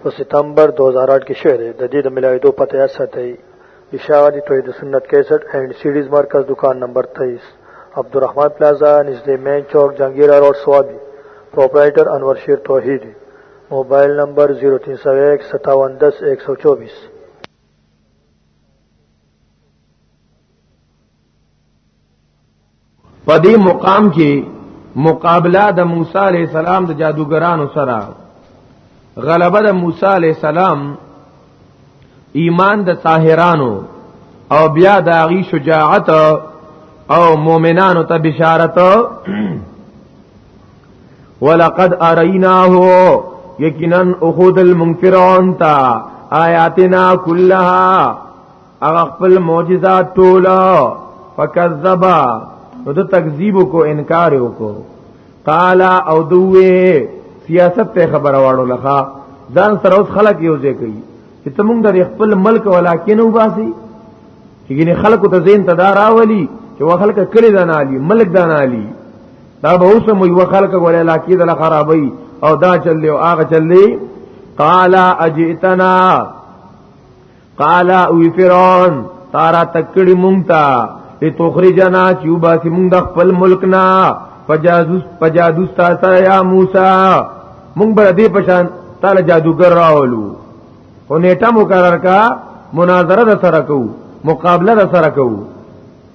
په ستمبر 2008 کې شوې ده د دې د ملاویدو پته یاد ساتئ اشاعتی توحید سنت 61 اینڈ سیډیز مرکز دکان نمبر 23 عبدالرحمن پلازا نږدې مین چوک جنگیرا روډ سوابي پرپرایټر انور شیر توحیدی موبایل نمبر 03015710124 په دې مقام کې مقابله د موسی علی السلام د جادوګرانو سره غلبه د موسی علی السلام ایمان د ساحرانو او بیا د غی شجاعت او مؤمنانو ته بشارت ولقد اریناه یقینا اخذ المنفرون تا آیاتنا كلها هغه خپل معجزات ټول فکذبا نو د تکذیب کو انکار وکړو قال او دوی سیاست ته خبر واړو لخوا ځان سره اوس خلک یو ځای کوي چې تمونږ د خپل ملک ولاکین وباسي چې ګینه خلکو ته زین تدار اولی چې وخلک کړي دان علی ملک دان علی دا به اوس مو یو خلک ولا لاکی د خرابې او دا چلې او هغه چلې قال اجئتنا قال او فرعون تارا تکړی مونږ تا لتخرجنا چوبا سی مونږ د خپل ملک نا فجادوس فجادوس تا سره یا موسی مونږ بر دې پشان تعالی جادوګر راولو او نیټه مقرر کا مناظره سره کو مقابله سره کو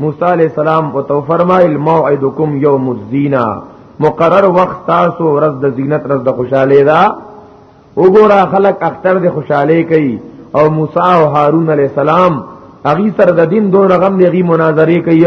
موسی علیہ السلام او تو فرمایل موعدکم یوم الزینا مقرر وخت تاسو ورځ د زینت ورځ د خوشاله دا وګوره خلک اختر د خوشاله کوي او موسی او هارون علیہ السلام اغي سره د دین دون غم دی غي مناظره کوي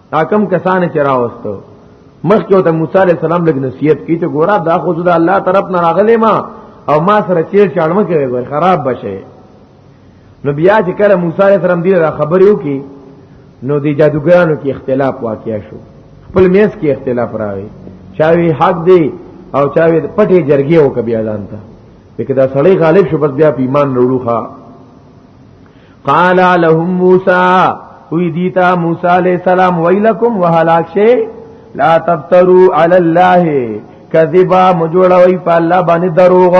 دا کم کسان چې راوستو مخکې ته موسی عليه السلام لګ نصیحت کی چې ګورا دا خو د الله طرف نه راغلی ما او ما سره چیر چاړم کوي ګور خراب بشه نو بیا چې کله موسی عليه السلام دی را خبر یو کی نو دی جادوګرانو کې اختلاف واقع شو خپل میس کې اختلاف راوي چاوي حق دی او چاوي پټي جرګي او کبي اذان ته لیکه دا سړی غالب شو بس بیا په ایمان وروخه قال لهم موسی وی دیتا موسی علیہ السلام ویلکم وهلاک شی لا تفتروا علی الله کذبا مجوړوي په الله باندې دروغ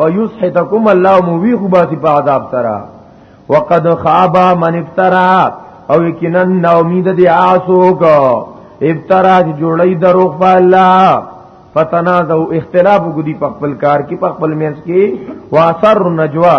او یسحتکم الله مو وی خو باسی په عذاب سره وقد خاب من افترا او یقینا نا امید دی آسوک ابترا چې جوړی دروغ په الله فتنازو اختلاف ګدی په خپل کار کې په خپل مینس کې واسر النجوا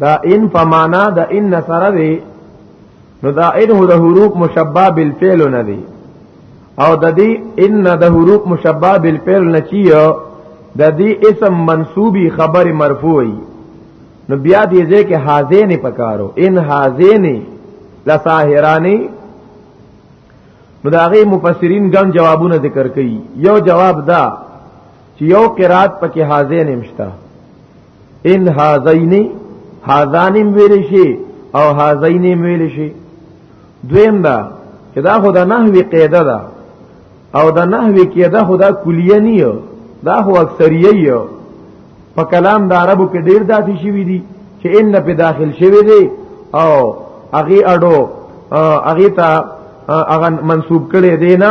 دا ان فمانا دا ان سره دی نو دا ان هو د حروف مشبہ بالفعل نه دی او د دې ان د حروف مشبہ بالفعل نه چیو د دې اسم منصوبی خبر مرفوعی نو بیا دې ځکه حاضرین پکارو ان حاضرین لساهرانی نو دا غي مفسرین ګم جوابونه ذکر کړي یو جواب دا چې یو قرات پکې حاضرین مشتا ان هاذین هاذان ویل شي او هاذین ویل شي دویم دا چې دا خو د نحوی قاعده ده او د نحوی قاعده خو دا کلیه نه یو دا خو اکثریه یو په کلام د عربو کې ډیر داسې شوی دي چې ان په داخل شوی دی او هغه اډو هغه ته هغه منسوب کړي دی نه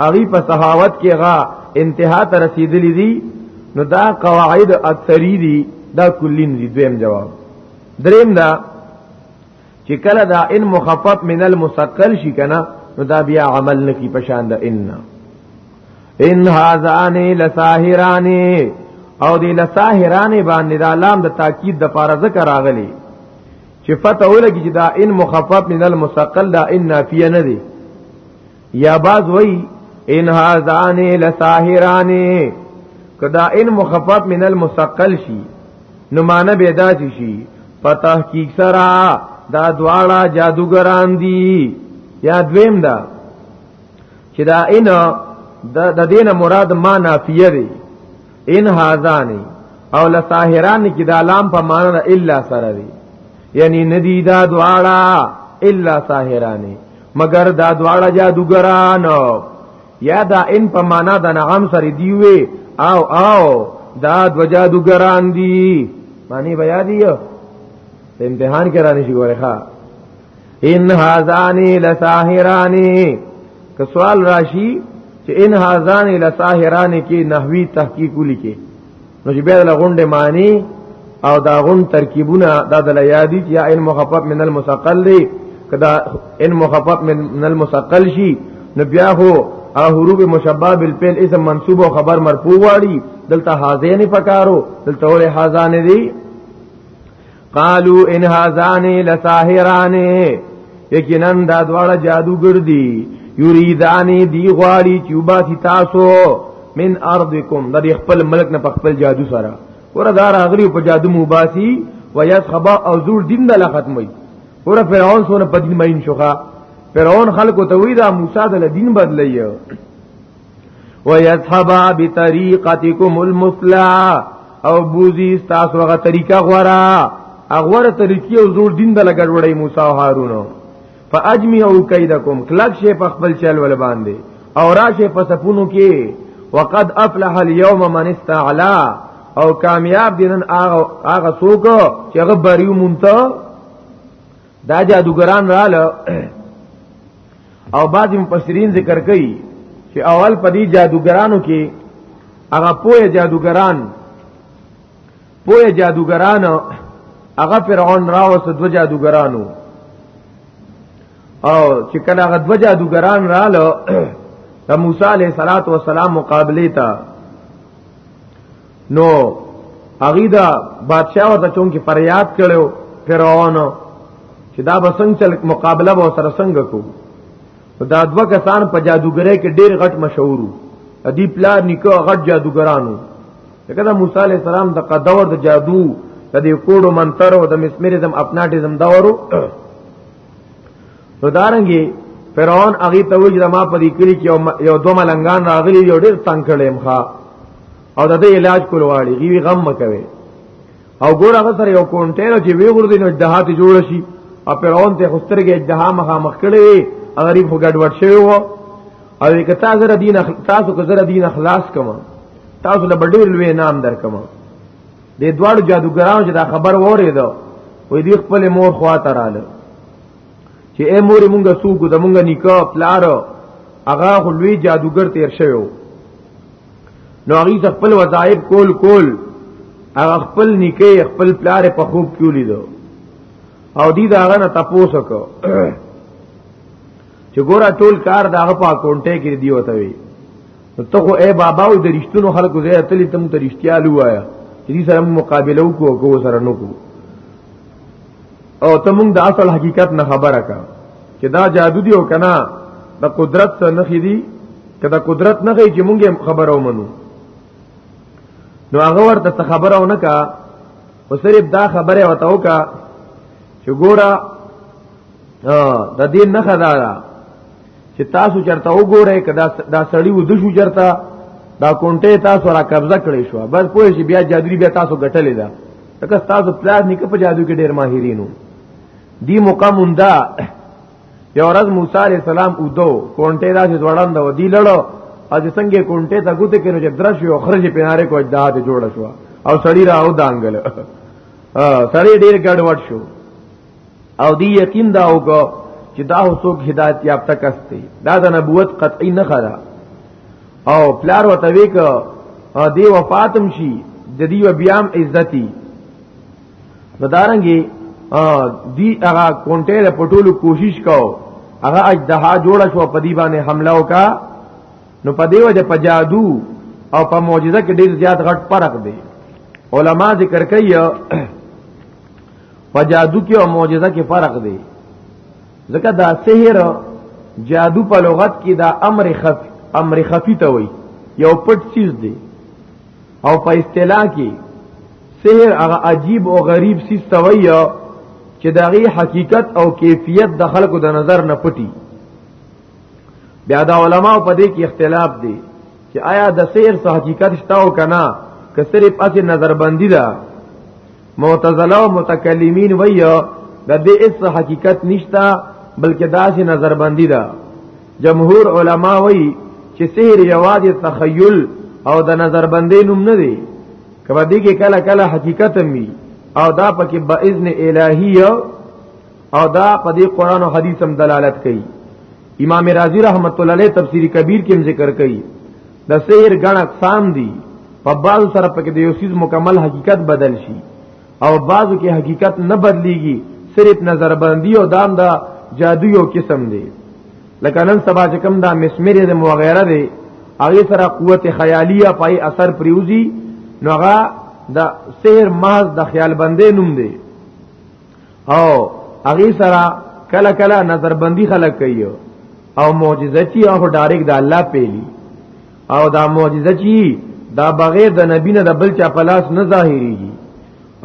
هغه په صحاوت کې غا انتها ته رسیدلې دي نو دا قواعد اکثری دي دا کلین دي دویم جواب دریم دا چې کله دا ان مخفف من المثقل شي کنه نو دا بیا عمل نکی پشان دا ان ان هاذان لساهران او دی لساهران باندې دا لام د تاکید د پاره ذکر راغلی چې فتح ولګي چې دا ان مخفف من المثقل دا ان نافیه نه دی یا باز وای ان هاذان لساهران کدا ان مخفف من المثقل شي نو مان به داسي شي په تحقیق سره دا دواړه جادوګران دي یا دویم دا چې دا ان د دینه مراد ما نافیه دی ان هاذان او لساهران کې دا لام په معنا د الا سره دی یعنی ندی دا دواړه الا ساهرانی مگر دا دواړه جادوګران یا دا ان په معنا د نعم سره دی وی او او دا دو جادوګران دی معنی بیا دی په امتحان کې رانی شي ګوره ښا ان هاذانی لساحرانی که سوال راشي چې ان هاذانی لساحرانی کې نحوی تحقیق ولیکي نو چې بیا د غونډې معنی او دا غون ترکیبونه دا د یادی چې ان مخفف من المثقل دی کدا ان مخفف من المثقل شي نو بیا هو حروف مشبہ بالفعل اسم منصوب او خبر مرفوع واړي دلته حاضر نه پکارو دلته ول حاضر نه دی قالو ان هذان لساحران یقینا دا دواړه جادوګر دي یریدان دی غواړي چې وباسي تاسو من ارضکم د خپل ملک نه خپل جادو سره وردا راغلی په جادو مباسي ويسخبا او زور دین د ختمي ور فرعون سونه په دین مین شوخه فرعون خلکو ته وی دا موسی د دین بدلایو ويذهب بطريقتكم المفلا او بوزي تاسو هغه طریقه غورا اغوره طریقې او زور دین د لګړ وړي موسی او هارون فاجمعوا کیدکم کلک شی په خپل چل ول باندې او راشه په سپونو کې وقد افلح اليوم من استعلا او کامیاب دینن هغه هغه څوک چې هغه بریو مونته دا جادوګران رااله او بعض مفسرین ذکر کوي چې اول په دې جادوګرانو کې هغه پوهه جادوګران پوهه جادوګران هغه فرعون راوست دو جادوګرانو او چې کله هغه دو جادوګران رااله د موسی علیه السلام مقابله ته نو هغه دا بادشاہ ورته چون کې فریاد کړو فرعون چې دا بسنګ چل مقابله به سره څنګه کو دا دوه کسان په جادوګرۍ کې ډېر غټ مشهور وو ادي پلار نیکو غټ جادوګرانو لکه دا موسی علی السلام د قدور د جادو د دې کوډو منتر او د مسمریزم اپناټیزم دورو نو دارنګي فرعون هغه ته وجه ما په دې کلی کې یو دوه ملنګان راغلي یو ډېر تنگ کړم ښا او د دې علاج کول واړي غي غم مکوي او ګور هغه سره یو کونټینر چې وی ور دي نو دهات جوړ شي او فرعون ته خسترګې دها مخه مخ کړي غریب هو ګډوډ شوی وو او که تاسو زره دین تاسو کو زره دین اخلاص کما تاسو له ډېر لوی نام درکما د دواړو جادوګرانو چې دا خبر وریدو وې دی خپل مور خوا ته رااله چې اے مور مونږه سوګو د مونږه نکاح پلار هغه خو لوی جادوګر تیر شوی نو هغه خپل وظایف کول کول هغه خپل نکاح خپل پلار په خوب کې ولیدو او دی دا هغه نه تاسو کو چې ګوره ټول کار دا هغه په اکاونټه کې دی وته وی ته خو اے بابا او درشتونو خلکو زه تلی تم ترشتیا لوایا دې سره مقابله وکړو کو سره نو کو او ته مونږ د اصل حقیقت نه خبره کا چې دا جادو دی او کنا د قدرت سره نه خېدي کدا قدرت نه خېږي چې مونږه خبره ومنو نو هغه ورته خبره ونه کا او صرف دا خبره وته وکا چې ګوره د دین نه خدای چې تاسو چرته وګورئ کدا دا سړی ود شو چرته دا کونټه تاسو را قبضه کړی شو بس پوه شي بیا جادری بیا تاسو ګټلې ده تک تاسو پلان نه په جادو کې ډیر ماهرینو دی مقام انده یو ورځ موسی علی السلام اودو کونټه دا چې وړاند و دی لړو او چې څنګه کونټه ته ګوته کینو چې درش یو خرج پیناره کو اجداد جوړ شو او سړی را او دانګل سړی ډیر ګډوډ شو او دی یقین دا وکړو چې دا هڅوک هدایت یافته کس دی دا د نبوت قطعی نه خره او پلار وته وی کو دی وفاتم شي د دې بیام عزتي ندارنګي دی هغه کونټه له پټولو کوشش کو هغه اجدها جوړ شو په دی باندې حمله وکا نو په دی وجه په جادو او په معجزه کې ډیر زیات غټ فرق دی علما ذکر کوي په جادو کې او معجزه کې فرق دی ځکه دا سحر جادو په لغت کې دا امر خف امر خفي ته وایي یو پټ چیز دی او په اصطلاح کې سحر هغه عجیب او غریب سیس ته وایي چې دغه حقیقت او کیفیت د خلکو د نظر نه پټي بیا دا علما په دې کې اختلاف دي چې آیا د سیر څه حقیقت شته او کنه که صرف اسی نظر بندی ده معتزله او متکلمین وایو د دې اس حقیقت نشتا بلکې داسې نظر بندي ده دا. جمهور علما وایي چې سحر یوازې تخیل او د نظر بندې نوم نه دی کبه دې کې کله کله حقیقت هم وي او دا پکې به اذن الهی او دا په دې قران او حدیث هم دلالت کوي امام رازی رحمت الله علیه تفسیر کبیر کې ذکر کوي د سحر غړ اقسام دي په بعض سره پکې د یو سیز مکمل حقیقت بدل شي او بعضو کې حقیقت نه بدليږي صرف نظر بندي او دام دا جادو یو قسم دی لکه نن سبا چې کوم دا مسمره د مغیره دی هغه سره قوت خیالیه پای اثر پریوزی نو هغه د سحر محض د خیال بندې نوم دی او هغه سره کله کله نظر بندي خلق کوي او معجزه چی او ډایرک د الله پیلی او دا معجزه چی دا بغیر د نبی نه د بل چا پلاس نه ظاهریږي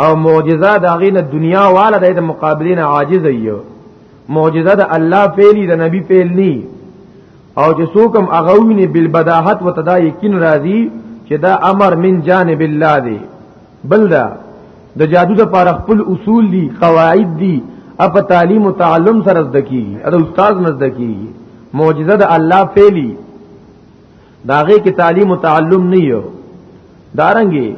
او معجزه دا غي نه دنیا والا د مقابله نه عاجز ایو معجزه د الله پیلی د نبی پیل نی او چې څوکم اغوینه بالبداحت وتدا یقین راضی چې دا امر من جانب الله دی بل دا د جادو د پاره خپل اصول دي قواعد دي اپ تعلیم او تعلم سره زده کیږي دا استاد مزده کیږي معجزه د الله فعلی داغه کې تعلیم او تعلم نه یو دارنګي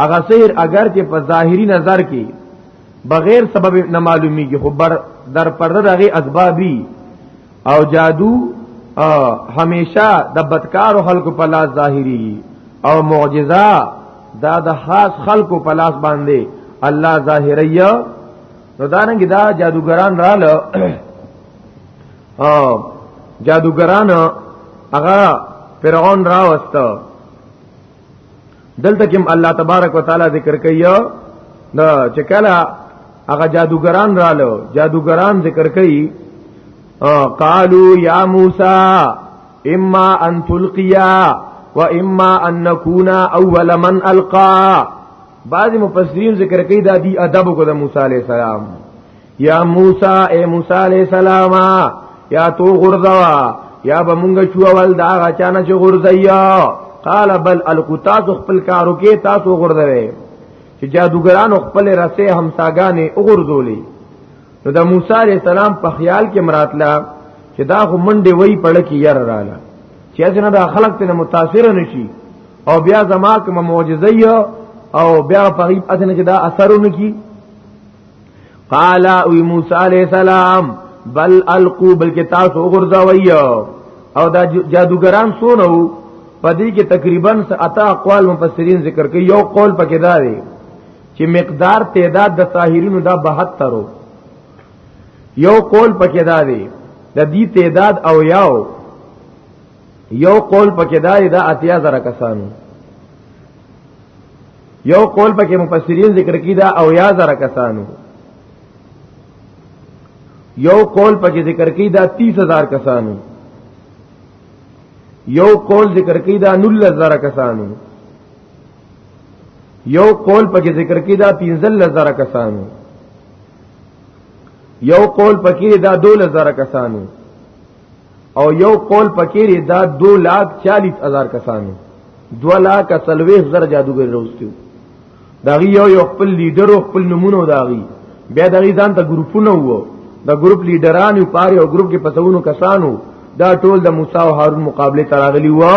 هغه سحر اگر کې په ظاهری نظر کې بغیر سبب نه معلومیږي خو بر در پرده دغه اسبابي او جادو همیشه د بدکار خلکو په لاس ظاهری او معجزه دا د خاص خلکو په لاس باندې الله ظاهریه نو دارنګ دا جادوګران رااله او جادوګران هغه فرعون راوسته دلته کوم الله تبارک وتعالى ذکر کوي نو چې کله هغه جادوګران رالو جادوګران ذکر کوي قالو یا موسی اما ان تلقیا و اما ان نكون اول من القا بعض مفسرین ذکر کوي دا دی ادب کو د موسی علی السلام یا موسی اے موسی علیہ السلام یا تو غرزوا یا بمونګ چو اول دا غچانه چې غرزیا قال بل القطاس خپل کارو کې تاسو غرزوي چې جادوګران خپل رسې همساګانې وګرځولې نو د موسی علی السلام په خیال کې مراتلا چې دا خو منډه وای پړ کې ير رااله چې څنګه دا خلق ته متاثر نشي او بیا زما کوم معجزه او بیا په غیب اذن کې دا اثرونه کی قال وی موسی علیہ السلام بل القو بلکې تاسو وګرځوي او دا جادوګران سونه وو پدې کې تقریبا اتا اقوال مفسرین ذکر کوي یو قول پکې دا دی چې مقدار تعداد د ساحرینو دا 72 یو قول پکې دا دی د دې تعداد او یاو یو قول پکې دا دا اتیا زره کسانو یو قول پکې مفسرین ذکر کی دا او یا زره کسانو یو قول پکې ذکر کی دا 30000 کسانو یو قول ذکر کی دا 19000 کسانو یو قول پکې ذکر کی دا 15000 کسانو یو قول پکې دا 12000 کسانو او یو قول پکې لري دا 2 لاک 40 هزار کسانو 2 لاک 30 زر جادوګر روستیو دا یو یو خپل لیډر او خپل نمونه دا غي بیا دا غي ځان ته ګروپونه وو دا ګروپ لیډران یو پاره او ګروپ کې پسونو کسانو دا ټول د موسی او هارون مقابله تراغلی وو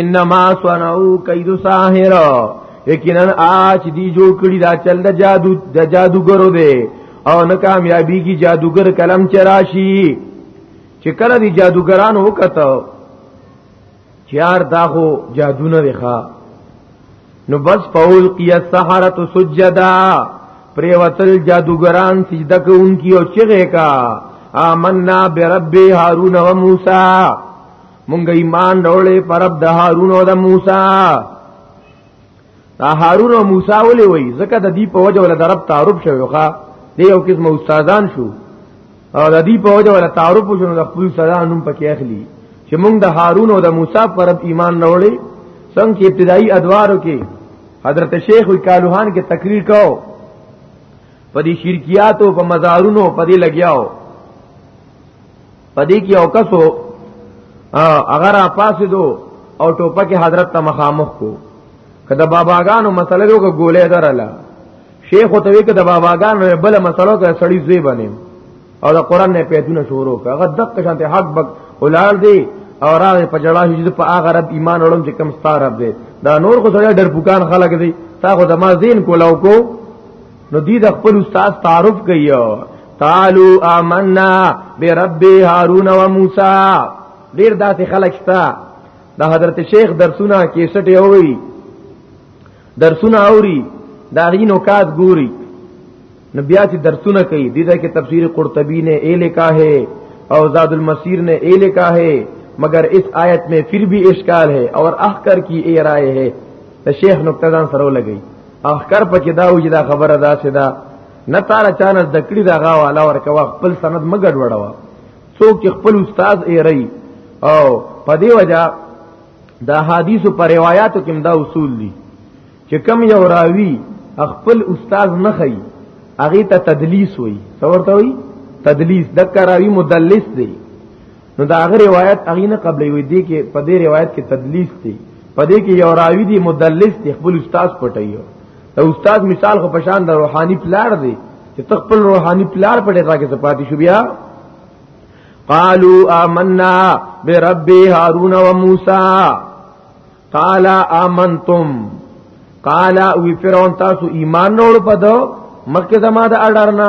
انما صنعو کید ساحر یقینا آج دی جوړ کړی دا چل د جادو د جادوګرو دی او نه کامیابی کی جادوګر کلم چراشی چې کله دی جادوګران وکته چیار دا خو جادو نه ښا نو بس فول کی السحرۃ سجدا پریوتل جادوګران سجده کوونکی او چغه کا آمنا برب هارون و موسی مونږ ایمان راولې پر عبد هارون او د موسی دا هارون او موسی ولې وای زکه د دې په وجه ول درب تعارف شوی ښا دی یو قسم استادان شو او د دې په وجه ول تعارف شنو د خپل سزا نوم پکې اخلي چې مونږ د هارون او د موسی پر رب ایمان راوړې څنګه چې ابتدایي ادوارو کې حضرت شیخ کالوهان کې تقریر کاو په دې شرکیاتو په مزارونو په دې لګیاو پدې کې او کسو اگر پاسې دو او ټوپک حضرت ته مخامخ کو کله باباګانو مسله یو ګولې درله شیخ ته وی کده باباګانو بل مسلو کې سړی زوی باندې او دا قران نه پیدونه شروع کړه هغه دغه شانته حق بک ولار دی او راغ په جړا هجد په هغه رب ایمان اورم چې کم ستاره رب دی دا نور خو سره ډرپوکان خلک دی تا خو د ما زین کولاو کو نو دی د خپل استاد تعارف کوي قالوا آمنا برب هارون و موسی ډیر داسې خلک شته د حضرت شیخ درسونه کې سټي اوري درسونه اوري دا غینو کات ګوري نو بیا چې درسونه کوي د دې کې تفسیر قرطبی نے اے لکھا ہے او زاد المسیر نے اے لکھا ہے مگر اس آیت میں پھر بھی اشکال ہے اور احکر کی اے رائے ہے ته شیخ نقطه ځان سره لګی اخکر پکې دا وجه دا خبره دا سي دا نه تعالی چانه د کړی دا غا والا ورکوا خپل سند مګډ وړوا څوک چې خپل استاد ای رہی او په دی وجہ دا حدیث پر روایتو کې دا اصول دي چې کم یو راوی خپل استاد نه خي هغه ته تدلیس وای څورته وای تدلیس د کراوی مدلس دی نو دا هغه روایت هغه نه قبلې وي دي کې په دې روایت کې تدلیس دي په دې کې یو راوی دي مدلس دي خپل استاد پټایو دا استاد مثال خو پشان د روحاني پلار دی چې تخپل روحاني پلار پټه تا کې سپاتی شو بیا قالوا آمنا برب هارون وموسى قال آمنتم قال وی فرعون تاسو ایمان نور پدو مکه زما د اډرنا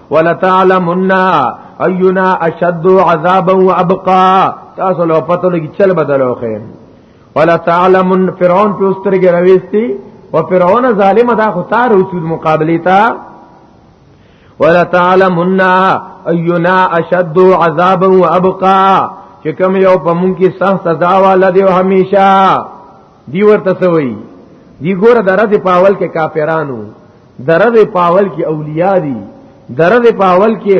ولتعلمن اينا اشد عذابا وابقى تاسو له پته لګی چل بدلو خیر ولا تعلمن فرعون په سترګې راويستي او فرعون ظالم دا خو تار وسود مقابله تا ولا تعلمن اينا اشد عذابا وابقى چې کوم یو په مونږ کې سخت سزا والا دی او همیشه دی ورته سوی دی ګوره درته پاول کې کافرانو درد پاول کې اولیاء دي درد پاول کې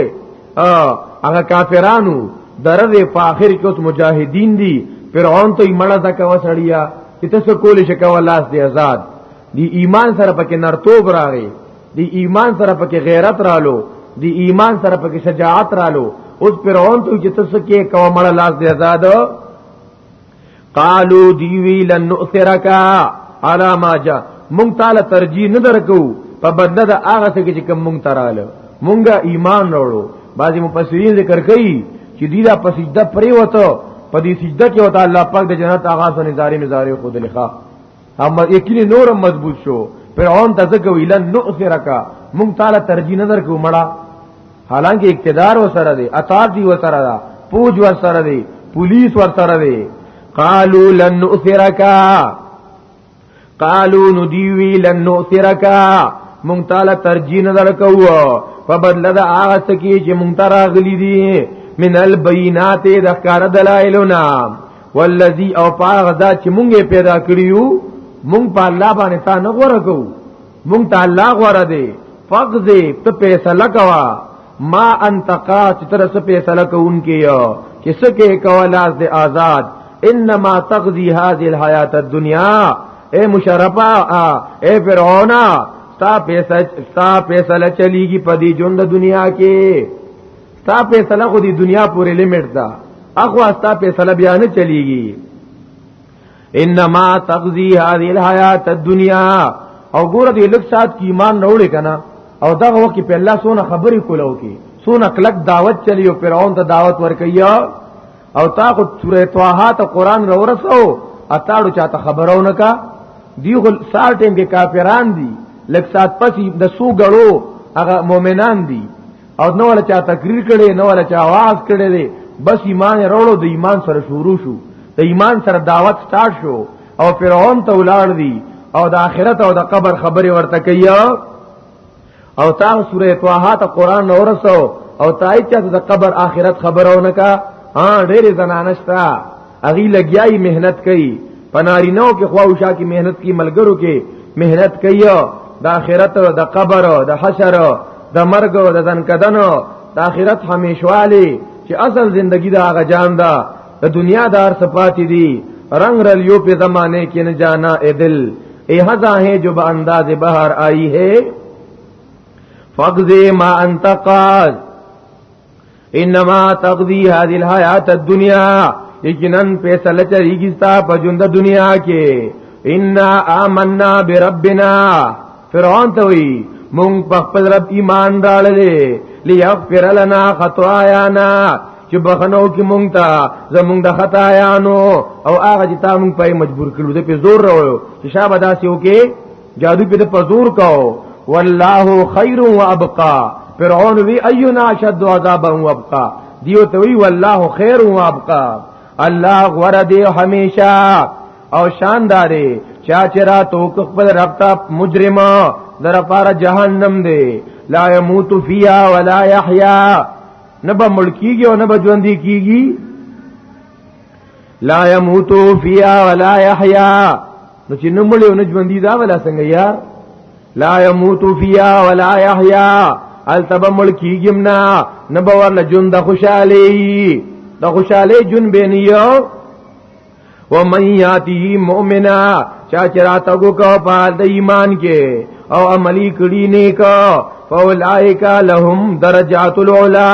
هغه کافرانو درد په اخر کې اوس مجاهدین دي فرعون ته مړه زکه وسړیا ته څه کول شي کول لاس دی آزاد دی ایمان سره پکې نرتوب راغی دی ایمان سره پکې غیرت رالو دی ایمان سره پکې شجاعت رالو اوس فرعون ته چې تاسو کې کومړه لاس دی آزاد قالو دیوی لن نؤثرک علی ما جا مونږ تعالی ترجیح نه درکو په بدله د هغه څه کې کوم مونږ تراله مونږه ایمان وروړو بعضی مفسرین ذکر کوي چې دی دا پسجده پریوته په دې سجده کې وته الله پاک د جنت آغاز او نظارې نظارې خود لخوا اما یقیني نور مضبوط شو فرعون ته ځکه ویل نو اثرکا مونږ تعالی ترجی نظر کو مړه حالانکه اقتدار وسره دی اطاعت دی وسره دا پوج وسره دی پولیس ورسره دی قالو لن نؤثرکا قالو ندیوی لن نؤثرکا مونږ تعالی ترجی نظر کوو په بدل د هغه سکی چې مونږ ته راغلي دي من البینات د ښکار دلایلونه والذي او پاغه ذات چې مونږه پیدا کړیو مونږ په الله باندې تا نه غوړه کو مونږ ته الله غوړه دی فقزه ته فیصله کوا ما انتقا چې تر څه فیصله کوونکی یو چې څه کې کولاس دی آزاد انما تقضي هذه الحیات الدنیا اے مشرفا اے فرعون تا پیسہ تا پیسہ چلیږي په دې ژوند دنیا کې ستا فیصله خو دی دنیا پورې لیمټ ده اخو ستا فیصله بیا نه چلیږي انما تقضی هذه الحیات الدنیا او ګوره دې لک سات کی ایمان راوړې کنا او دا وخت کې په الله سونه خبرې کولو کې سونه کلک دعوت چلی او فرعون ته دعوت ورکیا او تا خو سورې طه ته قران راورسو اتاړو چاته خبرونه کا دی خو سار ټیم کې کافران دي لک سات پسې د سو غړو هغه مؤمنان دي او نو ولا چا تقریر کړي نو ولا چا आवाज کړي دي بس ایمان وروړو د ایمان سره شروع شو د ایمان سره دعوت سٹارټ شو او فرعون ته ولاړ دي او د آخرت او د قبر خبره ورته کوي او تا سوره طه ته قران نو ورسو او تای چې د قبر آخرت خبرونه کا ها ډېر زنانشتا اغي لګیاي مهنت کوي پنارینو کې خواوشا کې مهنت کوي ملګرو کې مهنت کوي د آخرت د قبر د حشر د مرګ د ځنکدنو د آخرت همیشوالي چې اصل زندگی دا هغه جان ده د دنیا دار صفاتی دي رنگ رلیو په زمانه کې نه جانا اے دل اے هزا ہے جو با انداز بہار آئی ہے فقض ما انتقاد انما تقضی هذه الحیات الدنیا یقینا فیصله چریږي ستا په ژوند دنیا کې ان آمنا بربنا فرعون ته وی مونږ په خپل رب ایمان راړلې لیغفر لنا خطايانا چې بخنو کې مونږ ته زمونږ د خطایانو او هغه چې تا مونږ په مجبور کړو د په زور راو چې شابه داسې وکي جادو په د پزور کاو والله خیر و ابقا فرعون وی اینا شد عذابا و ابقا دیو ته وی والله خیر و ابقا الله غره دی همیشه او شاندارې چا چرا تو خپل رب ته مجرما در پار جهنم دی لا يموت فيها ولا يحيى نبا ملکیږي او نبا ژوندۍ کیږي لا يموت فيها ولا يحيى نو چې نه مړ او نه ژوند دي دا ولا څنګه یار لا يموت فيها ولا يحيى التب ملکیګم نه نه باور نه جون د خوشالي د خوشالي جون بنيو ومن ياتي مؤمنا چا چرته کو کو پال د ایمان کې او عملی کړي نیک فاولائک لهم درجات العلا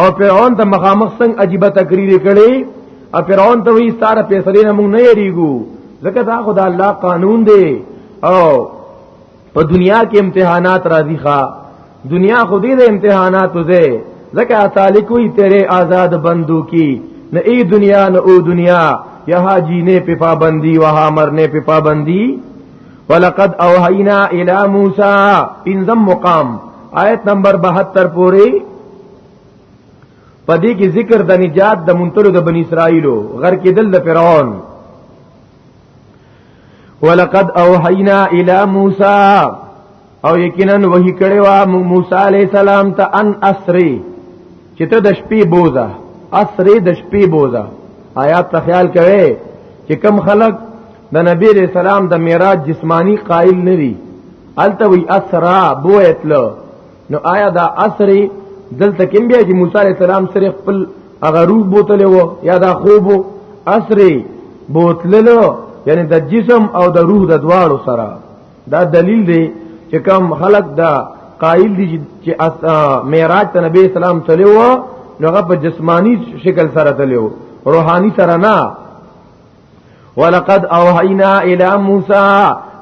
او فرعون ته مخامخ څنګه عجیب تقریر کړي او فرعون ته وی ستاره فیصله نه مونږ نه یریګو ځکه دا خدا الله قانون دی او په دنیا کې امتحانات راځي ښا دنیا خو دې د امتحاناتو ده ځکه تعالی کوئی تیرے آزاد بندو کی نه ای دنیا نه او دنیا یہاں جینے پہ پابندی وہاں مرنے پہ پابندی ولقد اوحینا الی موسی پنځم مقام آیت نمبر 72 پوری پدې کې ذکر د نجات د منتلو د بنی اسرائیلو غر کې دل د فرعون ولقد اوحینا الی موسی او یقینا وحی کړي وا موسی علی السلام ته ان اسری چې ته د شپې بوزا اسری د شپې بوزا آیات ته خیال کوي چې کم خلق د نبی علیہ السلام د معراج جسمانی قائل نری الته وی اسرا بو اتلو نو آیا دا اسری دلته کوم بیا چې موسی علیہ السلام سره خپل هغه روح بوتل وو یا دا خوب اسری بوتللو یعنی د جسم او د روح د دواړو سره دا دلیل دی چې کوم خلق دا قائل دي چې معراج ته نبی اسلام تلو نو هغه په جسمانی شکل سره تلو روحانی سره نه ولقد اوحینا الی موسی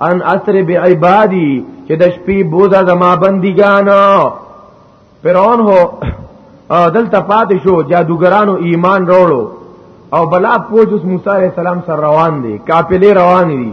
ان اسر بعبادی چې د شپې بوزا زما بندګانو فرعون هو دل تفات شو جادوګرانو ایمان راوړو او بلا پوجس موسی علیہ السلام سره روان دي کاپلې روان دي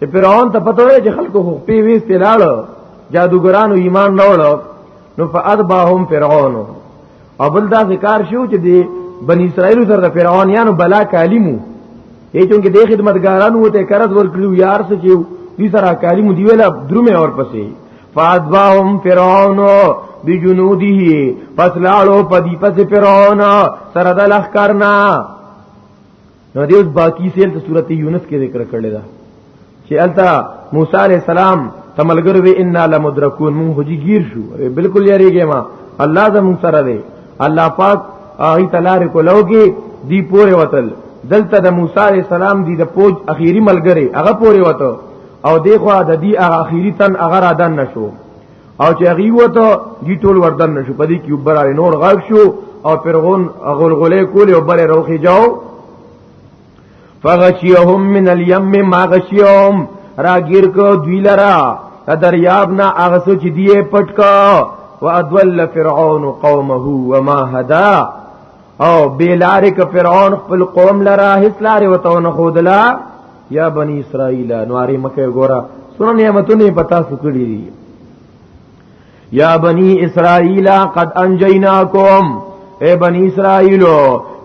چې فرعون ته پته وای چې خلکو خو پی ویست لاړو جادوګرانو ایمان راوړو نو فاذبهم فرعون او بل دا ذکر شو چې دی بنی اسرائیل سره فرعونانو بلا کالیمو یې چونګې د خدمتګارانو ته قرض ورکړو یار څه چې دې سره کالیمو دی ویلا درومه اور پسې فاذبهم فرعون بجنوده پس لاړو پدی پس فرعون سره د لخ کرنا نو دیوس باقی سیل ته سورته یونس کې ذکر کړل دا چې التا موسی علی السلام تملګر وی ان لمدرکون مون هجګیر شو بالکل یریږي ما الله زمون سره دی الله پاک هغه تلار کولو کې دی پوره وتل دلته د موسی علی السلام دی د پوج اخیری ملګری هغه پوره وته او دیخوا د دی هغه اخیری تن هغه را دن نشو او چې هغه وته دی ټول وردن نشو پدې کې وبره نور غرق شو او پرغون غلغله کول او بره روخي جاو فغشيهم من اليم ما غشيهم راګیر کو دوی لرا دریاب نه هغه سوچ دی پټکا وادول فرعون قومه وما هدا او بیلار ک فرعون خپل قوم لرا هیڅ لارې وته نه خودلا یا بنی اسرائیل نواری مکه ګورا سره نعمتونه پتا سکړي دي یا بنی اسرائیل قد انجیناکم اے بنی اسرائیل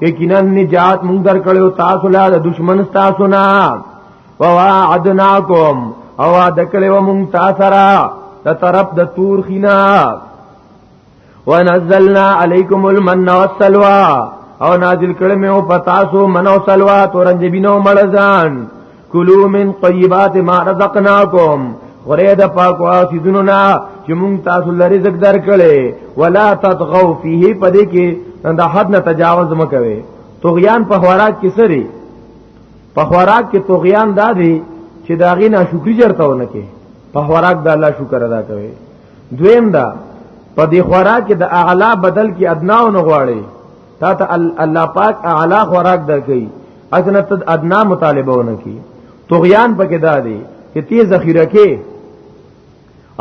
یقینا نجات مونږ درکړو تاسو له دشمن تاسو نه وواعدناکم او دکړو مونږ تاسو را د طرف د تور خینا ونزلنا علیکم المن والسلوى او نازل کړه مې او پتا سو من او سلوا تورنج بینو مړزان کلو من طیبات ما رزقناکم خورې د پاکو اسیدونو نه چې مونږ تاسو لري رزق درکړې ولا تطغوا فيه پدې کې د حد نه تجاوز مکوي طغیان په خوراک کې سری په خوراک کې طغیان دادی چې داغې نه شکرې جرته ونه کې په خوراک د الله شکر ادا کوي دویم دا په دې خوراک کې د اعلی بدل کې ادنا او نه غواړي تا ته الله پاک اعلی خوراک درکې اذن تد ادنا مطالبه ونه کی طغیان پکې دادي چې تی ذخیره کې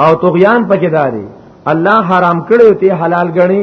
او طغیان پکې دادي الله حرام کړو ته حلال غني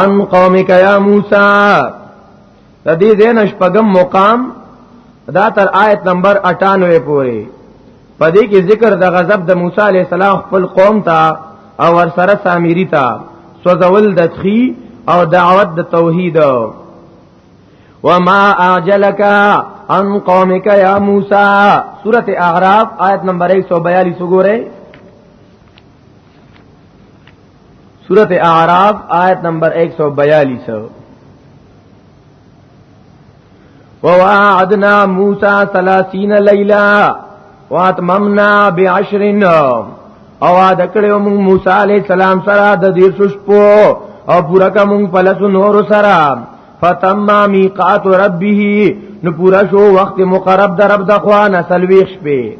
ان قومک یا موسی د دې دین شپږم مقام دا تر آیت نمبر 98 پورې پدې کې ذکر د غضب د موسی علی السلام خپل قوم ته او ور سره سامری ته سوزول د تخی او دعوت د توحید وما اعجلک ان قومک یا موسی سورۃ اعراف آیت نمبر 142 وګورئ سورت اعراف آیت نمبر 142 ووعدنا موسى 30 ليله واتممنا بعشر او عاد کړو موږ موسی عليه السلام سره د دې شپو او پورا کوم په لاسو نور سره فتم میقات ربه نو پورا شو وخت مقرب در رب د خوانه سلويخ شپه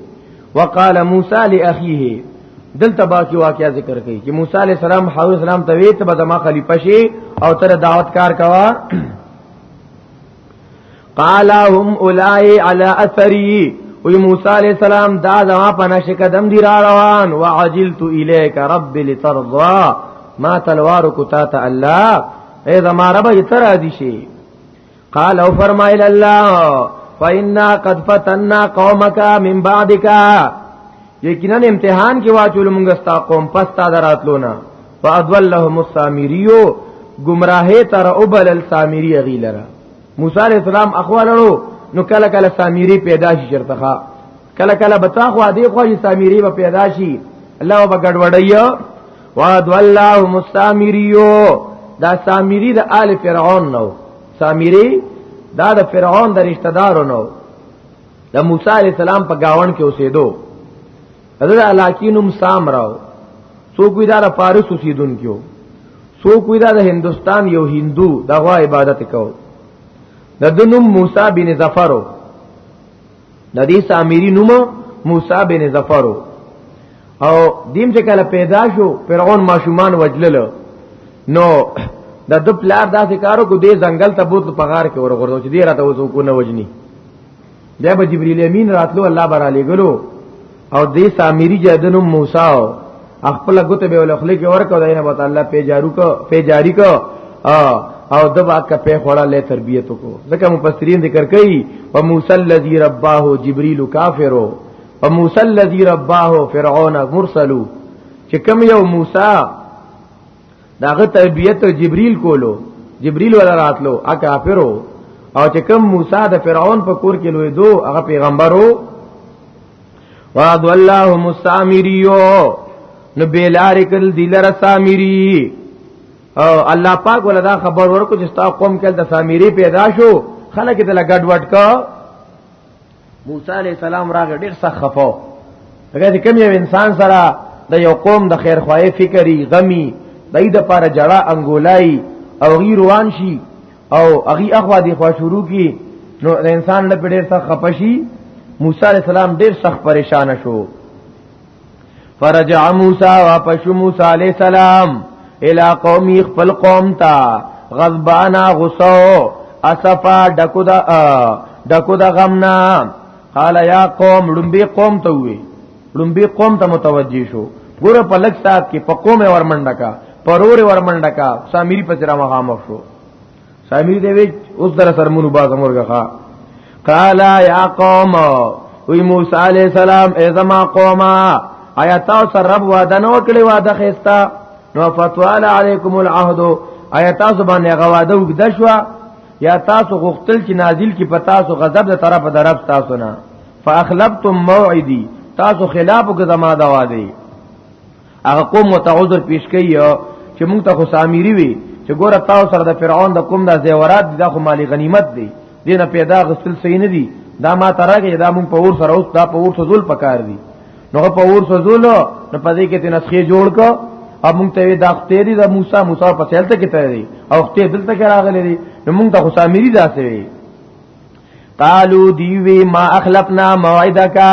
وقال موسی لاخيه دلته باقی واقعیا ذکر کړي چې موسی علی السلام حاوی السلام ته وی ته به ما خلیفہ شي او تر دعوت کار کوا قال هم اولای علی اثری وی موسی علی السلام دا زما په نشه قدم دی را روان وعجلت الیک رب لترضى ما تلوار کو تا ته الله اے زما رب یې تر دي شي قال او فرمایل الله فإنا قد فتنا قومك من بعدك یقینا امتحان کې واچول موږ ستا قوم پس تا دراتلو نه فاضل لهم السامریو گمراهه تر اوبل السامری غیلرا موسی علیہ السلام اخوالو نو کله کله سامری پیدا شي چرتخه کله کله بتا خو ادي خو سامری به پیدا شي الله وبګډوډیا وعد والله مستامریو دا سامری د آل فرعون نو سامری دا د فرعون د رشتہ دارو نو د موسی علی السلام په گاون کې اوسېدو حضرت علاکینم سام راو څوک وی دا د فارس اوسیدونکو څوک وی دا د هندستان یو هندو دغه عبادت کو د دنم موسی بن ظفرو د دې سامری نوم موسی بن ظفر او دیم چې کله پیدا شو فرعون ماشومان وجلل نو د د پلار داسې کارو کو دې ځنګل ته بوت په غار کې ورغورځو چې دې راته وځو کو نه وجني بیا به جبرئیل امین راتلو الله برالې ګلو او دې سامری جادنو موسی او خپل غته به ولخلې کې ورکو داینه بوت الله په جارو کو په جاری کو او د واک په خړه له تربیت کو ځکه مفسرین ذکر کوي او موسی الذی رباه جبريل کافرو او موسی الذی رباه فرعون مرسلو چې کوم یو موسی داغه تربیت جبرئیل کولو جبرئیل ولا راتلو ا کافرو او چې کوم موسی د فرعون په کور کې لوی دو هغه پیغمبرو وعد الله مستعمریو نو بیلار کل دلر سامری او الله پاک ولدا خبر ورکو چې تاسو قوم کې د سامری پیدا شو خلک ته لګډ وټ کا موسی علی السلام راغ ډیر سخت خپاو هغه چې کوم یو انسان سره د یو قوم د خیر خوای فکری غمی دای د پاره جړه انګولای او غی روان شي او اغي اخوا دی خوا شروع کی نو انسان له ډیر سخت خپشي موسی علی السلام ډیر سخت پریشان شو فرجع موسی واپس موسی علیہ السلام الى قومی خپل قوم تا غضبانا غصو اسفا ډکو دا ډکو دا غمنا قال یا قوم لمبی قوم ته وی لمبی قوم ته متوجی شو ګوره په لک سات کې په قوم ورمنډه کا پرور ورمنډه کا سامری په سره مخامخ شو سامری دی وچ اوس در سر مونو باز مرګه ښا قال یا قوم وی موسی علی السلام ای زما قوما آیا تاسو سره رب وعده نو کړی وعده خستا نو فتوال علیکم العهد آیا تاسو باندې غواده وګد شو یا تاسو غختل چې نازل کی پتا سو غضب د طرف د رب تاسو نه فاخلبتم موعدی تاسو خلاف وګ زما دا وعده هغه قوم متعذر پیش کوي چې موږ ته خو سامری وي چې ګوره تاسو سره د فرعون د قوم د زیورات دا خو مالی غنیمت دی دینه پیدا غسل صحیح نه دی دا ما ترګه دا موږ په ور سره اوس دا په ور سزول پکار دی نو په ور سزول نو په دې کې تنسخه جوړ کو او موږ ته دا خته دي د موسی موسی په چلته کې ته دي او خته دلته کې راغلي دي نو موږ ته حسامری داسې وي قالو دیوی ما اخلفنا موعدکا